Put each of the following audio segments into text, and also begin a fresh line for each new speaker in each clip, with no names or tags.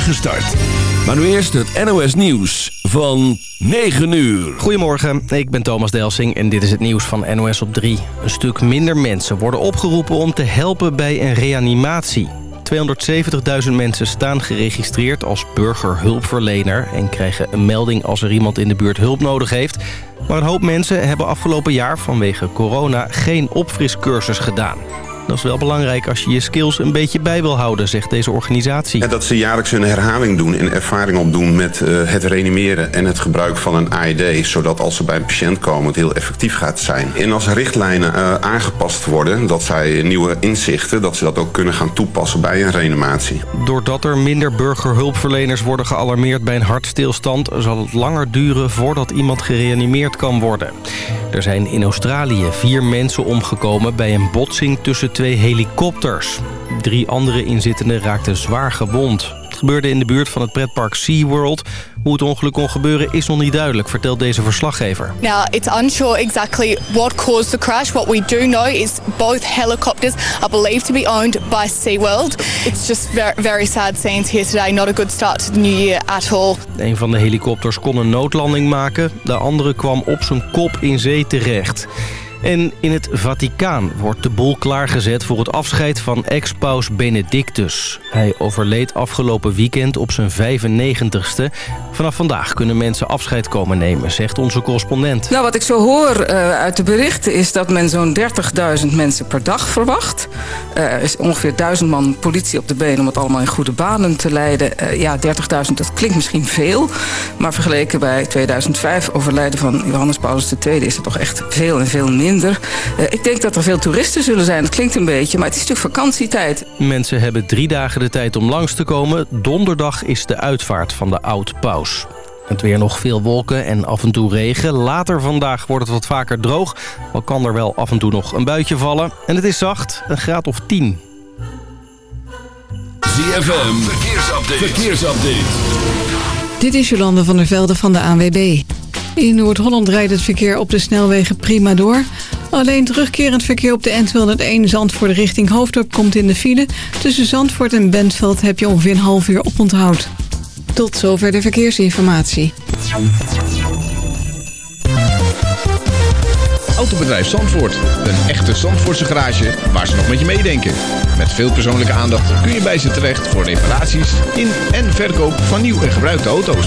start. Maar nu eerst het NOS Nieuws van 9 uur.
Goedemorgen, ik ben Thomas Delsing en dit is het nieuws van NOS op 3. Een stuk minder mensen worden opgeroepen om te helpen bij een reanimatie. 270.000 mensen staan geregistreerd als burgerhulpverlener... en krijgen een melding als er iemand in de buurt hulp nodig heeft. Maar een hoop mensen hebben afgelopen jaar vanwege corona geen opfriscursus gedaan. Dat is wel belangrijk als je je skills een beetje bij wil houden, zegt deze organisatie.
En dat ze jaarlijks een herhaling doen en ervaring opdoen met uh, het reanimeren en het gebruik van een AED. Zodat als ze bij een patiënt komen het heel effectief gaat zijn. En als richtlijnen uh, aangepast worden, dat zij nieuwe inzichten, dat ze dat ook kunnen gaan toepassen bij een reanimatie.
Doordat er minder burgerhulpverleners worden gealarmeerd bij een hartstilstand, zal het langer duren voordat iemand gereanimeerd kan worden. Er zijn in Australië vier mensen omgekomen bij een botsing tussen twee helikopters. Drie andere inzittenden raakten zwaar gewond. Het gebeurde in de buurt van het pretpark SeaWorld. Hoe het ongeluk kon gebeuren is nog niet duidelijk, vertelt deze verslaggever.
Now, it's unsure exactly what caused the crash. What we do know is both helicopters are believed to be owned by SeaWorld. It's just very, very sad scenes here today. Not a good start to the new year at all.
Een van de helikopters kon een noodlanding maken. De andere kwam op zijn kop in zee terecht. En in het Vaticaan wordt de boel klaargezet voor het afscheid van ex-paus Benedictus. Hij overleed afgelopen weekend op zijn 95ste. Vanaf vandaag kunnen mensen afscheid komen nemen, zegt onze correspondent.
Nou, wat ik zo hoor uh, uit de berichten is dat men zo'n 30.000 mensen per dag verwacht. Er is ongeveer 1000 man politie op de been om het allemaal in goede banen te leiden. Uh, ja, 30.000, dat klinkt misschien veel. Maar vergeleken bij 2005 overlijden van Johannes Paulus II is het toch echt veel en veel minder. Uh, ik denk dat er veel toeristen zullen zijn. Dat klinkt een beetje, maar het is natuurlijk vakantietijd.
Mensen hebben drie dagen de tijd om langs te komen. Donderdag is de uitvaart van de oud-paus. Het weer nog veel wolken en af en toe regen. Later vandaag wordt het wat vaker droog. Al kan er wel af en toe nog een buitje vallen. En het is zacht, een graad of 10.
ZFM, verkeersupdate. verkeersupdate.
Dit is Jolande van der Velde van de ANWB. In Noord-Holland rijdt het verkeer op de snelwegen prima door. Alleen terugkerend verkeer op de N201 Zandvoort richting Hoofddorp komt in de file. Tussen Zandvoort en Bentveld heb je ongeveer een half uur oponthoud. Tot zover de verkeersinformatie.
Autobedrijf Zandvoort. Een echte Zandvoortse garage waar ze nog met je meedenken. Met veel persoonlijke aandacht kun je bij ze terecht voor reparaties in en verkoop van nieuw en gebruikte auto's.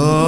Oh.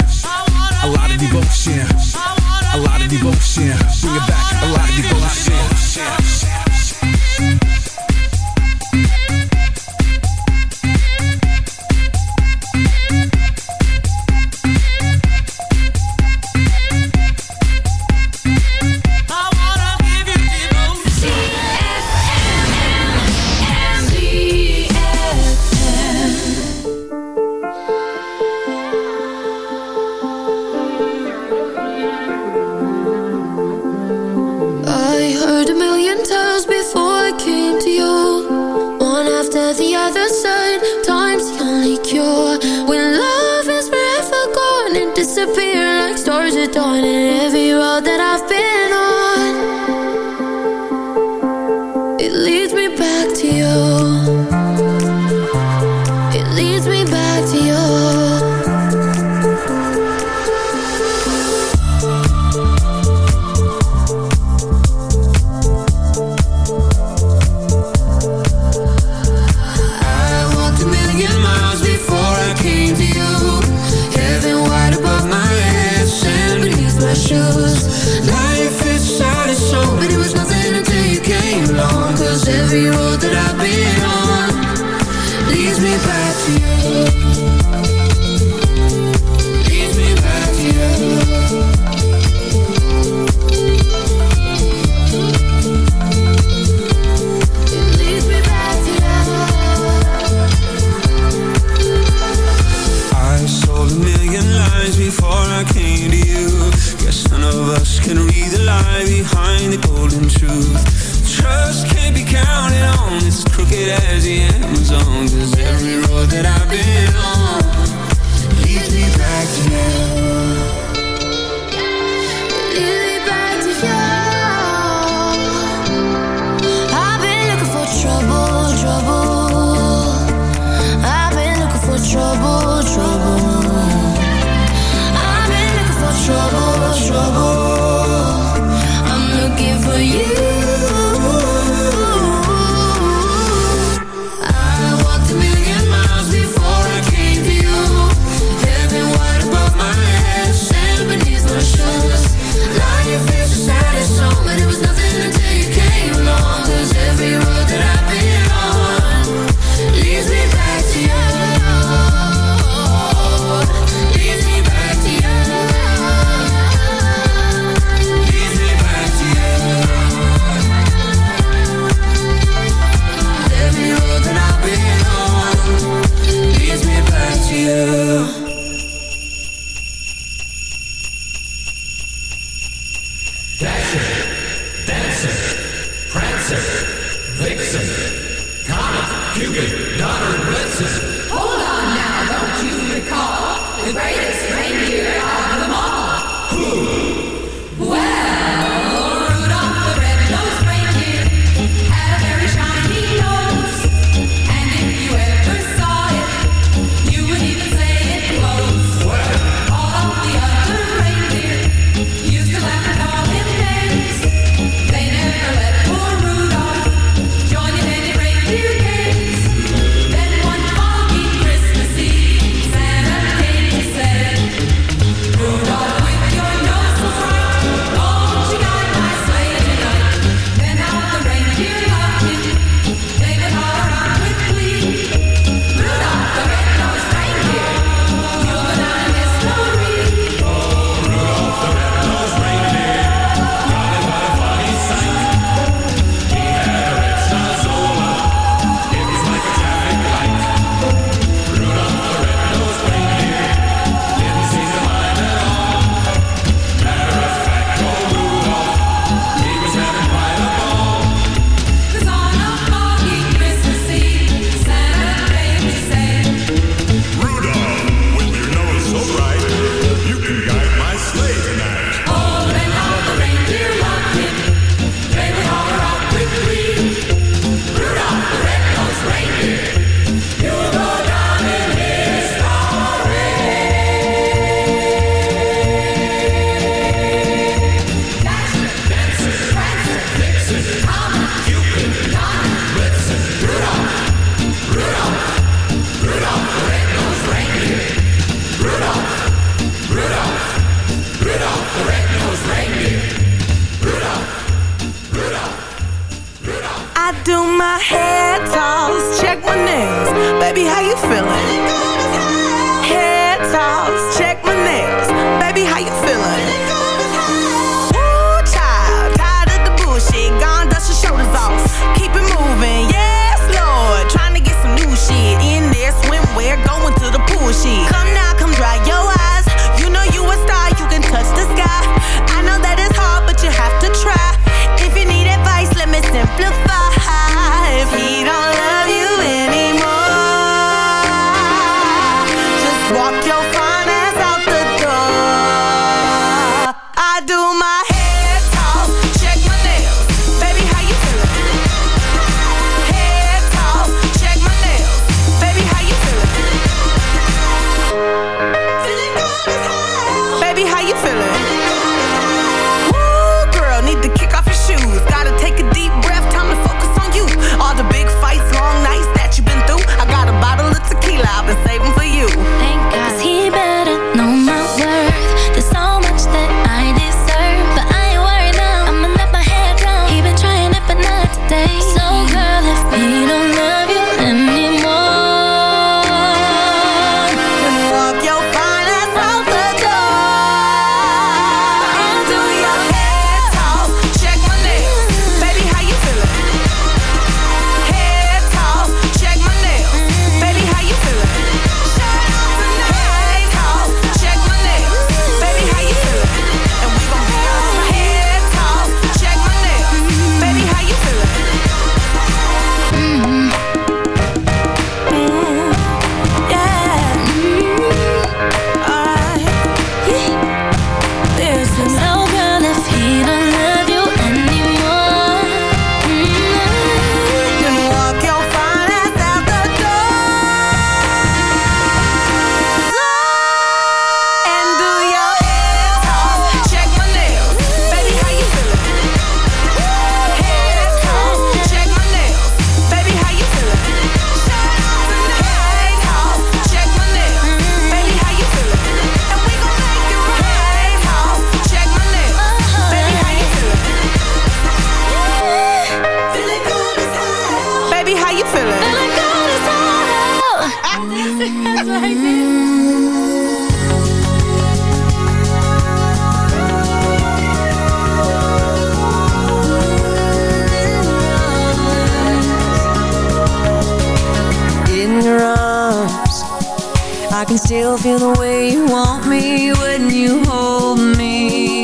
feel the way you want me when you hold me.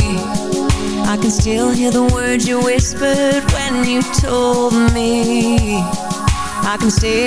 I can
still hear
the words you whispered when you told me. I can still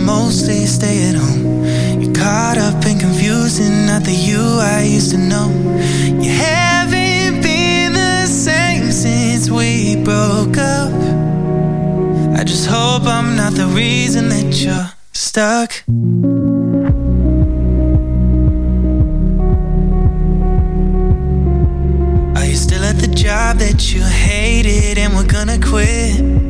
Mostly stay at home. You're caught up and confusing, not the you I used to know. You haven't been the same since we broke up. I just hope I'm not the reason that you're stuck. Are you still at the job that you hated and we're gonna quit?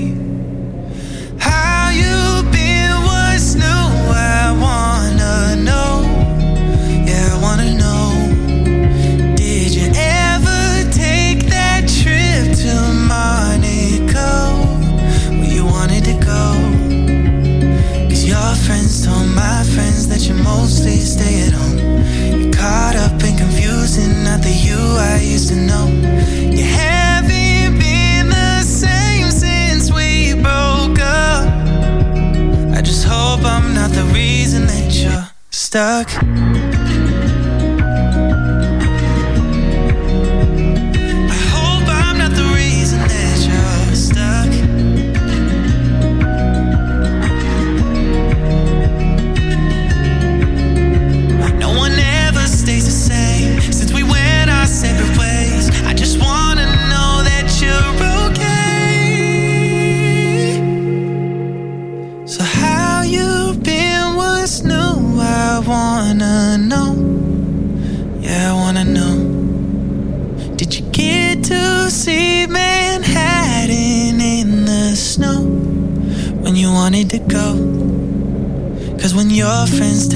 Mostly stay at home. You're caught up and confusing, not the you I used to know. You haven't been the same since we broke up. I just hope I'm not the reason that you're stuck.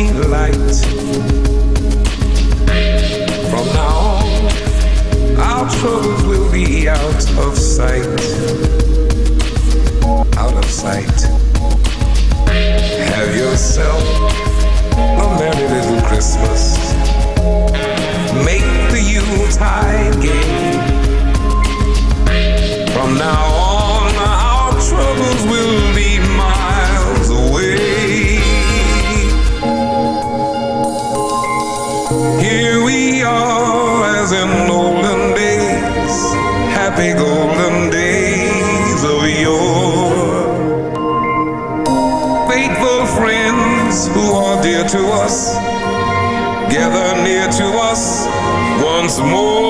be light. From now on, our troubles will be out of sight. Out of sight. Have yourself a merry little Christmas. Make the Yuletide gay. From now on, once more.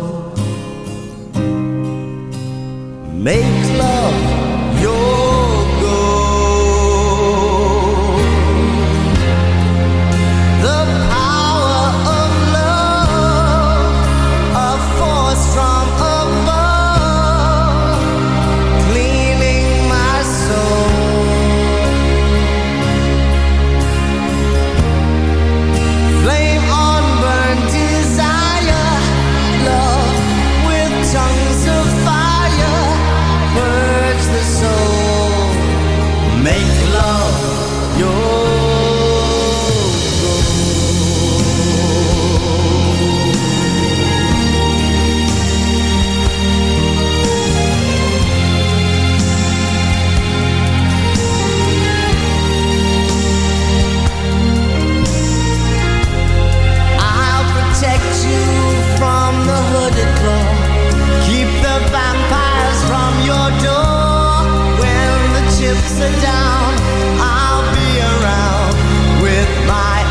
make love. sit down, I'll be around with
my